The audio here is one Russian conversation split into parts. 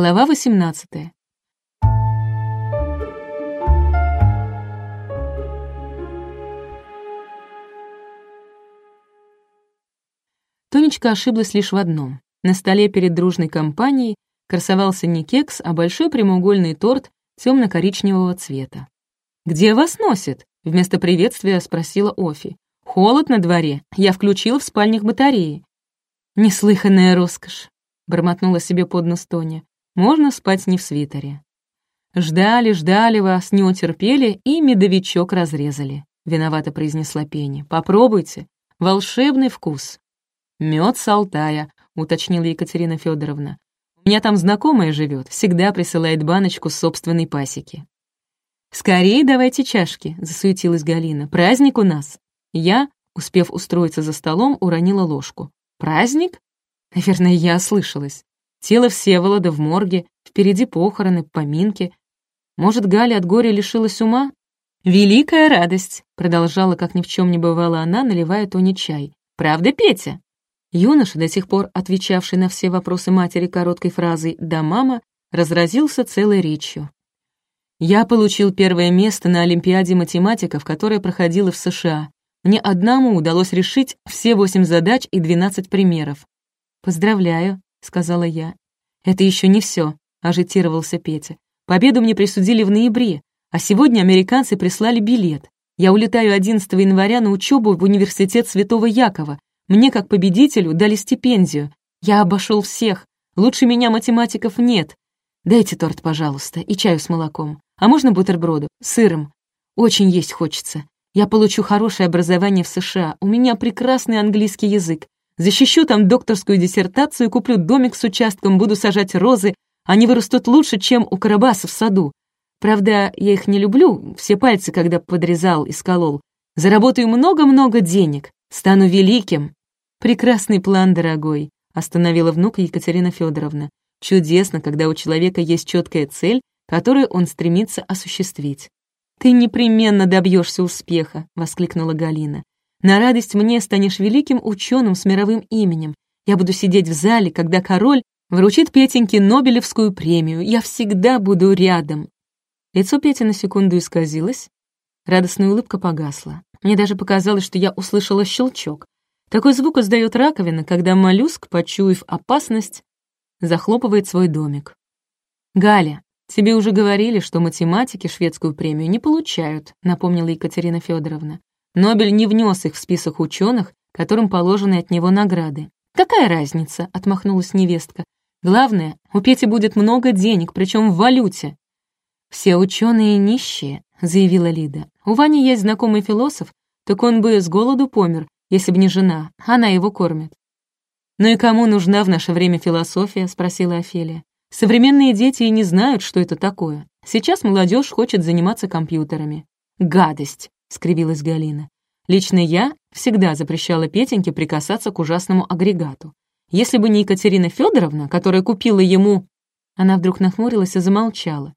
Глава 18. Тонечка ошиблась лишь в одном. На столе перед дружной компанией красовался не кекс, а большой прямоугольный торт темно-коричневого цвета. «Где вас носит?» — вместо приветствия спросила Офи. «Холод на дворе. Я включила в спальнях батареи». «Неслыханная роскошь», — бормотнула себе под нос Тоня. «Можно спать не в свитере». «Ждали, ждали вас, не утерпели и медовичок разрезали», — виновато произнесла Пенни. «Попробуйте. Волшебный вкус». Мед с Алтая», — уточнила Екатерина Федоровна. «У меня там знакомая живет, всегда присылает баночку с собственной пасеки». «Скорее давайте чашки», — засуетилась Галина. «Праздник у нас». Я, успев устроиться за столом, уронила ложку. «Праздник?» Наверное, я ослышалась. Тело Всеволода в морге, впереди похороны, поминки. Может, Галя от горя лишилась ума? «Великая радость», — продолжала, как ни в чем не бывало она, наливая Тони чай. «Правда, Петя?» Юноша, до сих пор отвечавший на все вопросы матери короткой фразой «да, мама», разразился целой речью. «Я получил первое место на Олимпиаде математиков, которая проходила в США. Мне одному удалось решить все восемь задач и двенадцать примеров. «Поздравляю», — сказала я. «Это еще не все», — ажитировался Петя. «Победу мне присудили в ноябре, а сегодня американцы прислали билет. Я улетаю 11 января на учебу в университет Святого Якова. Мне, как победителю, дали стипендию. Я обошел всех. Лучше меня математиков нет. Дайте торт, пожалуйста, и чаю с молоком. А можно бутерброды? С сыром. Очень есть хочется. Я получу хорошее образование в США, у меня прекрасный английский язык. Защищу там докторскую диссертацию, куплю домик с участком, буду сажать розы. Они вырастут лучше, чем у Карабаса в саду. Правда, я их не люблю, все пальцы, когда подрезал и сколол. Заработаю много-много денег, стану великим. Прекрасный план, дорогой, остановила внук Екатерина Федоровна. Чудесно, когда у человека есть четкая цель, которую он стремится осуществить. «Ты непременно добьешься успеха», — воскликнула Галина. «На радость мне станешь великим ученым с мировым именем. Я буду сидеть в зале, когда король вручит Петеньке Нобелевскую премию. Я всегда буду рядом». Лицо Пети на секунду исказилось. Радостная улыбка погасла. Мне даже показалось, что я услышала щелчок. Такой звук издает раковина, когда моллюск, почуяв опасность, захлопывает свой домик. «Галя, «Тебе уже говорили, что математики шведскую премию не получают», напомнила Екатерина Федоровна. «Нобель не внес их в список ученых, которым положены от него награды». «Какая разница?» — отмахнулась невестка. «Главное, у Пети будет много денег, причем в валюте». «Все ученые нищие», — заявила Лида. «У Вани есть знакомый философ, так он бы с голоду помер, если бы не жена, она его кормит». «Ну и кому нужна в наше время философия?» — спросила Офелия. Современные дети и не знают, что это такое. Сейчас молодежь хочет заниматься компьютерами. «Гадость!» — скривилась Галина. «Лично я всегда запрещала Петеньке прикасаться к ужасному агрегату. Если бы не Екатерина Федоровна, которая купила ему...» Она вдруг нахмурилась и замолчала.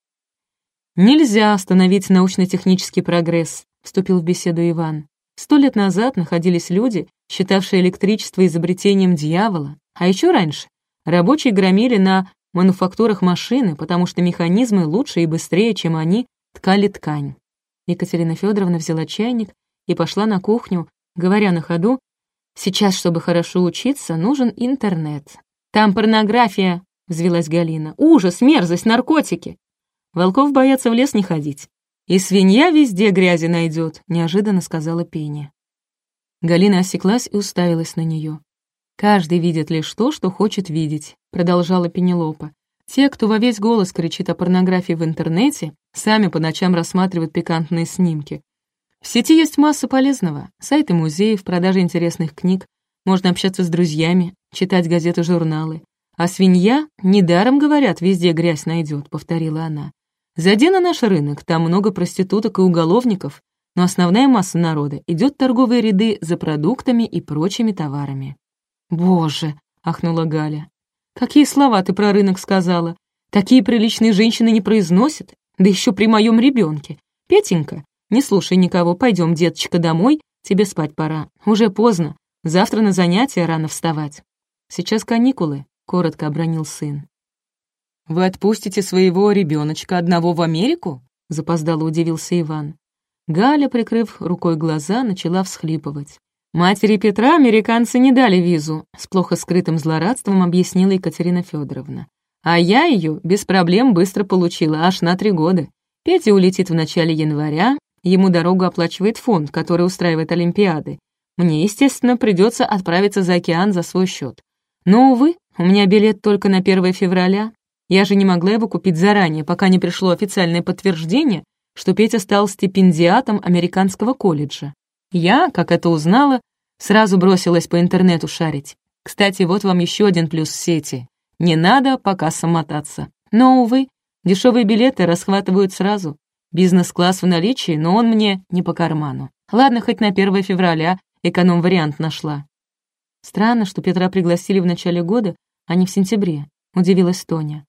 «Нельзя остановить научно-технический прогресс», — вступил в беседу Иван. «Сто лет назад находились люди, считавшие электричество изобретением дьявола, а еще раньше рабочие громили на мануфактурах машины, потому что механизмы лучше и быстрее, чем они, ткали ткань. Екатерина Федоровна взяла чайник и пошла на кухню, говоря на ходу, «Сейчас, чтобы хорошо учиться, нужен интернет. Там порнография», — взвелась Галина. «Ужас, мерзость, наркотики!» Волков боятся в лес не ходить. «И свинья везде грязи найдет», — неожиданно сказала Пеня. Галина осеклась и уставилась на нее. «Каждый видит лишь то, что хочет видеть», — продолжала Пенелопа. «Те, кто во весь голос кричит о порнографии в интернете, сами по ночам рассматривают пикантные снимки. В сети есть масса полезного. Сайты музеев, продажа интересных книг. Можно общаться с друзьями, читать газеты, журналы. А свинья, недаром говорят, везде грязь найдет, повторила она. Зайди на наш рынок, там много проституток и уголовников, но основная масса народа идет в торговые ряды за продуктами и прочими товарами. «Боже!» — ахнула Галя. «Какие слова ты про рынок сказала? Такие приличные женщины не произносят, да еще при моем ребенке. Петенька, не слушай никого, пойдем, деточка, домой, тебе спать пора. Уже поздно, завтра на занятия рано вставать. Сейчас каникулы», — коротко обронил сын. вы отпустите своего ребеночка одного в Америку?» — запоздало удивился Иван. Галя, прикрыв рукой глаза, начала всхлипывать. «Матери Петра американцы не дали визу», — с плохо скрытым злорадством объяснила Екатерина Федоровна. «А я ее без проблем быстро получила, аж на три года. Петя улетит в начале января, ему дорогу оплачивает фонд, который устраивает Олимпиады. Мне, естественно, придется отправиться за океан за свой счет. Но, увы, у меня билет только на 1 февраля. Я же не могла его купить заранее, пока не пришло официальное подтверждение, что Петя стал стипендиатом американского колледжа. Я, как это узнала, сразу бросилась по интернету шарить. Кстати, вот вам еще один плюс сети. Не надо пока самотаться. Но, увы, дешевые билеты расхватывают сразу. Бизнес-класс в наличии, но он мне не по карману. Ладно, хоть на 1 февраля эконом-вариант нашла. Странно, что Петра пригласили в начале года, а не в сентябре, удивилась Тоня.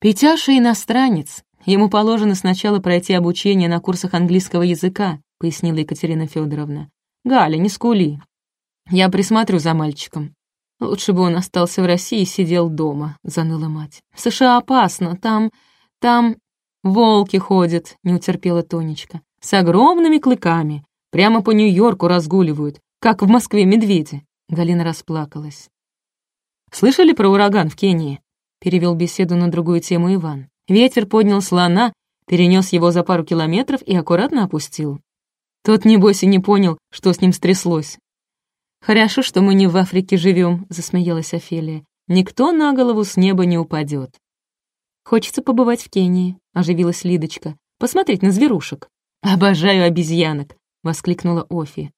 Петяша иностранец. Ему положено сначала пройти обучение на курсах английского языка, пояснила Екатерина Федоровна. «Галя, не скули. Я присмотрю за мальчиком». «Лучше бы он остался в России и сидел дома», — заныла мать. «В США опасно, там... там... волки ходят», — не утерпела Тонечка. «С огромными клыками. Прямо по Нью-Йорку разгуливают, как в Москве медведи». Галина расплакалась. «Слышали про ураган в Кении?» — перевел беседу на другую тему Иван. Ветер поднял слона, перенес его за пару километров и аккуратно опустил. Тот, небось, и не понял, что с ним стряслось. «Хорошо, что мы не в Африке живем», — засмеялась Офелия. «Никто на голову с неба не упадет». «Хочется побывать в Кении», — оживилась Лидочка. «Посмотреть на зверушек». «Обожаю обезьянок», — воскликнула Офи.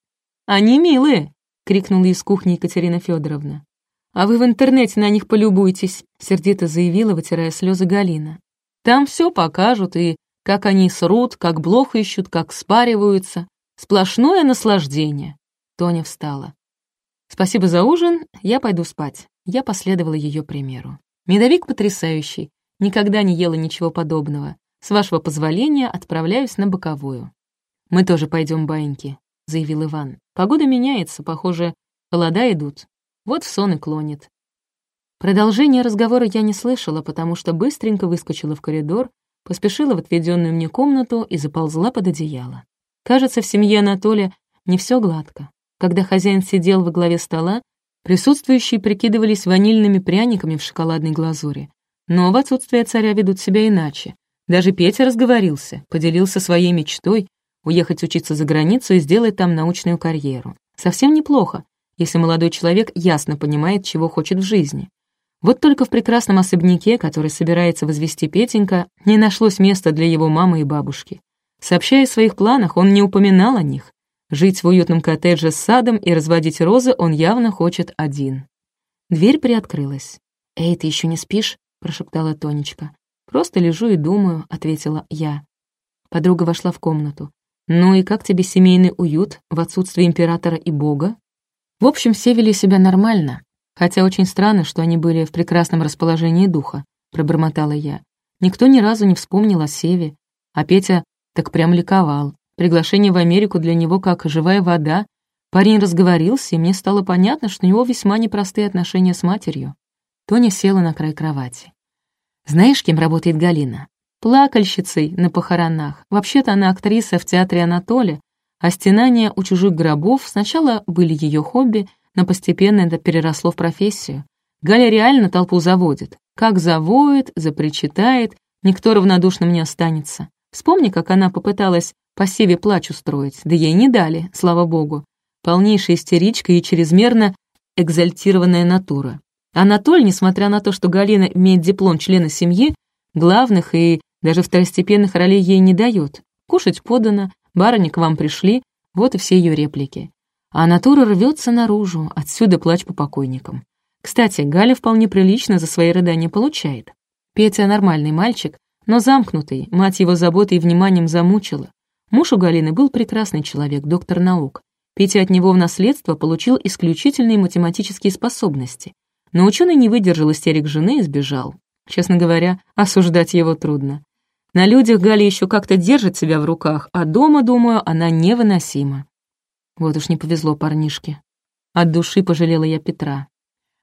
«Они милые», — крикнула из кухни Екатерина Федоровна. «А вы в интернете на них полюбуйтесь», — сердито заявила, вытирая слезы Галина. «Там все покажут, и как они срут, как блох ищут, как спариваются. Сплошное наслаждение. Тоня встала. «Спасибо за ужин, я пойду спать». Я последовала ее примеру. Медовик потрясающий, никогда не ела ничего подобного. С вашего позволения отправляюсь на боковую. «Мы тоже пойдем, баиньки», — заявил Иван. «Погода меняется, похоже, холода идут. Вот в сон и клонит». Продолжение разговора я не слышала, потому что быстренько выскочила в коридор, поспешила в отведенную мне комнату и заползла под одеяло. Кажется, в семье Анатолия не все гладко. Когда хозяин сидел во главе стола, присутствующие прикидывались ванильными пряниками в шоколадной глазури. Но в отсутствие царя ведут себя иначе. Даже Петя разговорился, поделился своей мечтой уехать учиться за границу и сделать там научную карьеру. Совсем неплохо, если молодой человек ясно понимает, чего хочет в жизни. Вот только в прекрасном особняке, который собирается возвести Петенька, не нашлось места для его мамы и бабушки. Сообщая о своих планах, он не упоминал о них. Жить в уютном коттедже с садом и разводить розы он явно хочет один. Дверь приоткрылась. «Эй, ты еще не спишь?» — прошептала Тонечка. «Просто лежу и думаю», — ответила я. Подруга вошла в комнату. «Ну и как тебе семейный уют в отсутствии императора и бога?» В общем, все вели себя нормально, хотя очень странно, что они были в прекрасном расположении духа, пробормотала я. Никто ни разу не вспомнил о Севе, а Петя так прям ликовал. Приглашение в Америку для него как живая вода. Парень разговорился, и мне стало понятно, что у него весьма непростые отношения с матерью. Тоня села на край кровати. «Знаешь, кем работает Галина?» «Плакальщицей на похоронах. Вообще-то она актриса в театре Анатолия, а стенания у чужих гробов сначала были ее хобби, но постепенно это переросло в профессию. Галя реально толпу заводит. Как завоет, запричитает, никто равнодушным не останется. Вспомни, как она попыталась по Севе плач устроить, да ей не дали, слава богу. Полнейшая истеричка и чрезмерно экзальтированная натура. Анатоль, несмотря на то, что Галина имеет диплом члена семьи, главных и даже второстепенных ролей ей не дает. Кушать подано, барыни к вам пришли, вот и все ее реплики. А натура рвется наружу, отсюда плач по покойникам. Кстати, Галя вполне прилично за свои рыдания получает. Петя нормальный мальчик, но замкнутый, мать его заботой и вниманием замучила. Муж у Галины был прекрасный человек, доктор наук. Петя от него в наследство получил исключительные математические способности. Но ученый не выдержал истерик жены и сбежал. Честно говоря, осуждать его трудно. На людях Галя еще как-то держит себя в руках, а дома, думаю, она невыносима. Вот уж не повезло парнишке. От души пожалела я Петра.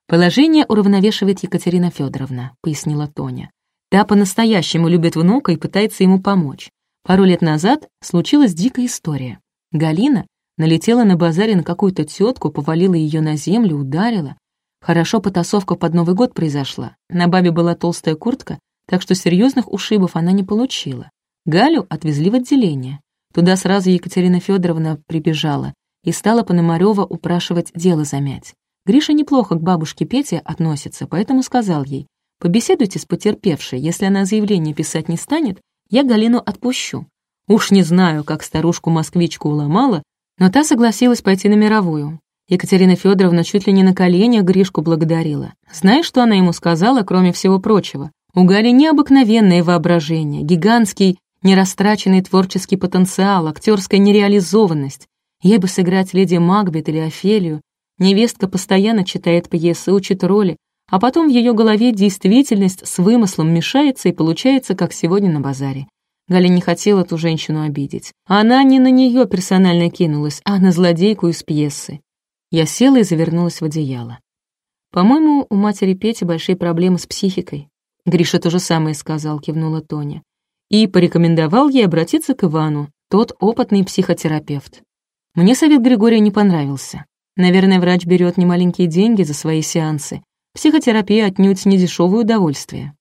«Положение уравновешивает Екатерина Федоровна», — пояснила Тоня. Та по-настоящему любит внука и пытается ему помочь. Пару лет назад случилась дикая история. Галина налетела на базаре на какую-то тетку, повалила ее на землю, ударила. Хорошо потасовка под Новый год произошла. На бабе была толстая куртка, так что серьезных ушибов она не получила. Галю отвезли в отделение. Туда сразу Екатерина Федоровна прибежала и стала Пономарёва упрашивать дело замять. Гриша неплохо к бабушке Пете относится, поэтому сказал ей, «Побеседуйте с потерпевшей, если она заявление писать не станет, я Галину отпущу. Уж не знаю, как старушку-москвичку уломала, но та согласилась пойти на мировую. Екатерина Федоровна чуть ли не на коленях Гришку благодарила. Знаешь, что она ему сказала, кроме всего прочего? У Гали необыкновенное воображение, гигантский, нерастраченный творческий потенциал, актерская нереализованность. Ей бы сыграть леди Макбет или Офелию. Невестка постоянно читает пьесы, учит роли, а потом в ее голове действительность с вымыслом мешается и получается, как сегодня на базаре. Галя не хотела ту женщину обидеть. Она не на нее персонально кинулась, а на злодейку из пьесы. Я села и завернулась в одеяло. По-моему, у матери Пети большие проблемы с психикой. Гриша то же самое сказал, кивнула Тоня. И порекомендовал ей обратиться к Ивану, тот опытный психотерапевт. Мне совет Григория не понравился. Наверное, врач берет немаленькие деньги за свои сеансы, Психотерапия отнюдь не дешевое удовольствие.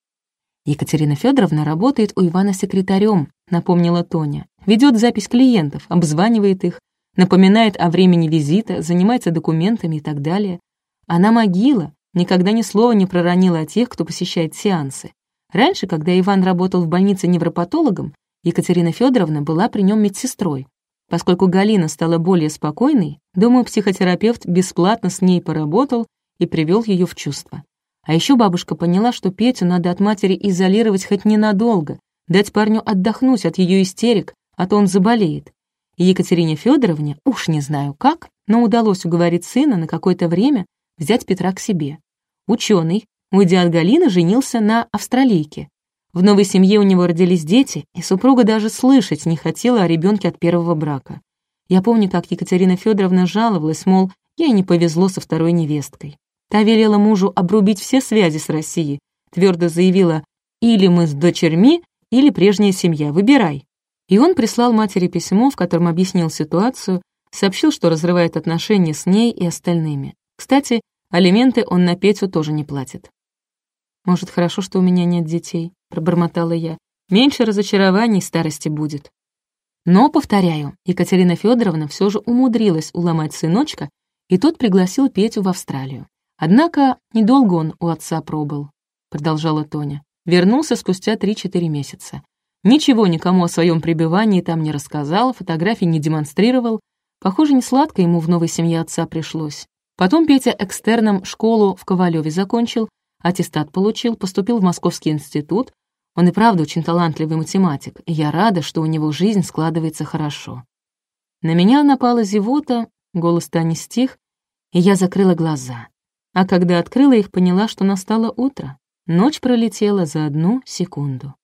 Екатерина Федоровна работает у Ивана секретарем, напомнила Тоня. Ведет запись клиентов, обзванивает их, напоминает о времени визита, занимается документами и так далее. Она могила, никогда ни слова не проронила о тех, кто посещает сеансы. Раньше, когда Иван работал в больнице невропатологом, Екатерина Федоровна была при нем медсестрой. Поскольку Галина стала более спокойной, думаю, психотерапевт бесплатно с ней поработал и привел ее в чувство. А еще бабушка поняла, что Петю надо от матери изолировать хоть ненадолго, дать парню отдохнуть от ее истерик, а то он заболеет. И Екатерине Федоровне, уж не знаю как, но удалось уговорить сына на какое-то время взять Петра к себе. Ученый, уйдя от Галины, женился на австралийке. В новой семье у него родились дети, и супруга даже слышать не хотела о ребенке от первого брака. Я помню, как Екатерина Федоровна жаловалась, мол, ей не повезло со второй невесткой. Та велела мужу обрубить все связи с Россией, твердо заявила «или мы с дочерьми, или прежняя семья, выбирай». И он прислал матери письмо, в котором объяснил ситуацию, сообщил, что разрывает отношения с ней и остальными. Кстати, алименты он на Петю тоже не платит. «Может, хорошо, что у меня нет детей», — пробормотала я. «Меньше разочарований старости будет». Но, повторяю, Екатерина Федоровна все же умудрилась уломать сыночка, и тот пригласил Петю в Австралию. Однако недолго он у отца пробыл, продолжала Тоня. Вернулся спустя 3-4 месяца. Ничего никому о своем пребывании там не рассказал, фотографий не демонстрировал. Похоже, не сладко ему в новой семье отца пришлось. Потом Петя экстерном школу в Ковалеве закончил, аттестат получил, поступил в Московский институт. Он и правда очень талантливый математик, и я рада, что у него жизнь складывается хорошо. На меня напала зевота, голос Тани стих, и я закрыла глаза а когда открыла их, поняла, что настало утро. Ночь пролетела за одну секунду.